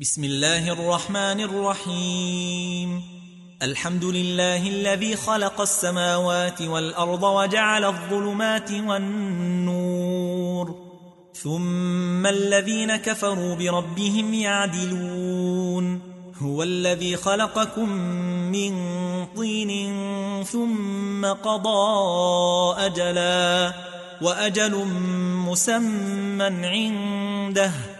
بسم الله الرحمن الرحيم. الحمد لله الذي خلق السماوات والأرض وجعل الظلمات والنور. ثم الذين كفروا بربهم يعدلون. هو الذي خلقكم من طين ثم قضى أجلا. وأجل مسمى عنده.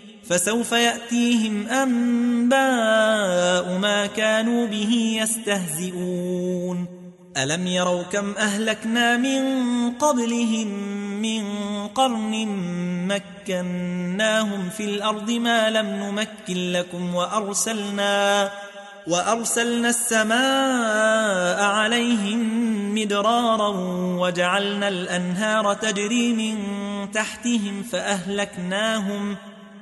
أنباء ما كانوا به يستهزئون. ألم يروا كم أهلكنا من قبلهم من قرن مكناهم في الأرض ما لم نمكن لكم وأرسلنا وأرسلنا السماء عليهم مدرارا وجعلنا الأنهار تجري من تحتهم فأهلكناهم ۖ فأهلكناهم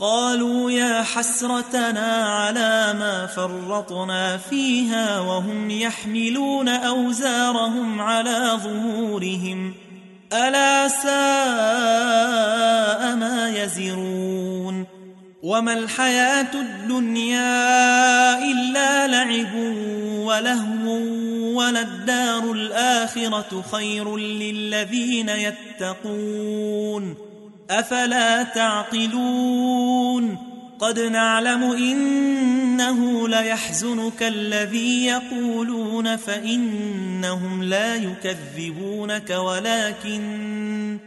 قالوا يا حسرتنا على ما فرطنا فيها وهم يحملون أوزارهم على ظهورهم. ألا ساء ما يزرون. وما الحياة الدنيا إلا لعب ولهو وللدار الآخرة خير للذين يتقون. أفلا تعقلون؟ قد نعلم إنه ليحزنك الذي يقولون فإنهم لا يكذبونك ولكن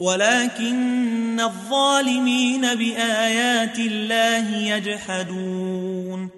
ولكن الظالمين بآيات الله يجحدون.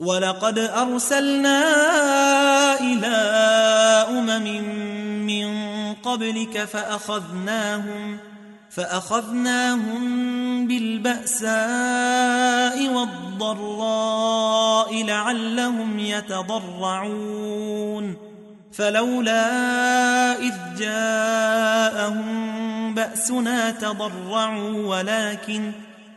ولقد أرسلنا إلى أمم من قبلك فأخذناهم فأخذناهم بالبأساء والضراء لعلهم يتضرعون فلولا إذ جاءهم بأسنا تضرعوا ولكن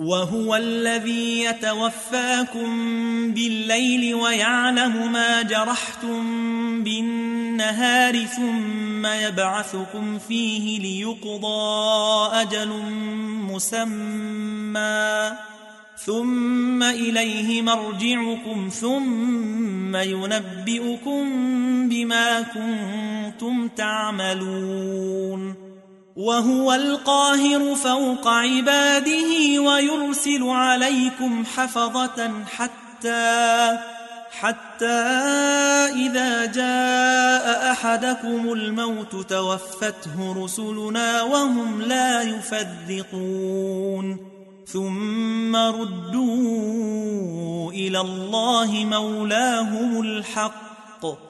وهو الذي يتوفاكم بالليل ويعلم ما جرحتم بالنهار ثم يبعثكم فيه ليقضى أجل مسمى. ثم إليه مرجعكم ثم ينبئكم بما كنتم تعملون. وهو القاهر فوق عباده ويرسل عليكم حفظة حتى حتى إذا جاء أحدكم الموت توفته رسلنا وهم لا يفذقون ثم ردوا إلى الله مولاهم الحق.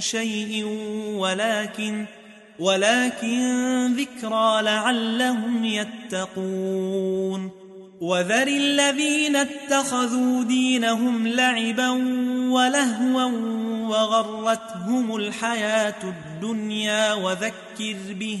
شيء ولكن ولكن ذكرى لعلهم يتقون. وذر الذين اتخذوا دينهم لعبا ولهوا وغرتهم الحياة الدنيا وذكر به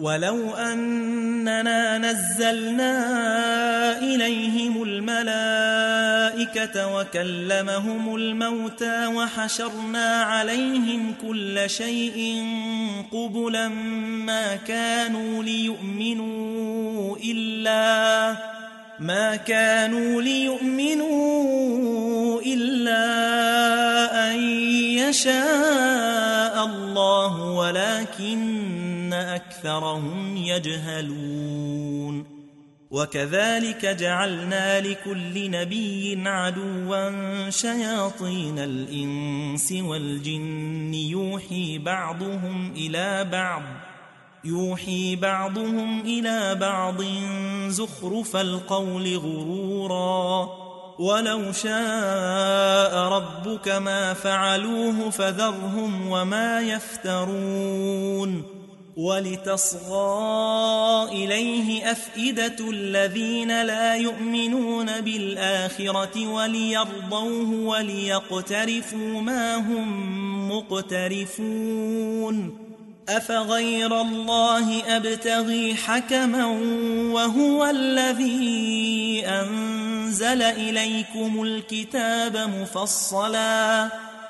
ولو أننا نزلنا إليهم الملائكة وكلمهم الموتى وحشرنا عليهم كل شيء قبلا ما كانوا ليؤمنوا إلا ما كانوا ليؤمنوا إلا أن يشاء الله ولكن أكثرهم يجهلون. وكذلك جعلنا لكل نبي عدوا شياطين الإنس والجن. يوحي بعضهم إلى بعض. يوحي بعضهم إلى بعض زخرف القول غرورا. ولو شاء ربك ما فعلوه فذرهم وما يفترون. ولتصغى إليه أفئدة الذين لا يؤمنون بالآخرة وليرضوه وليقترفوا ما هم مقترفون أفغير الله أبتغي حكما وهو الذي أنزل إليكم الكتاب مفصلا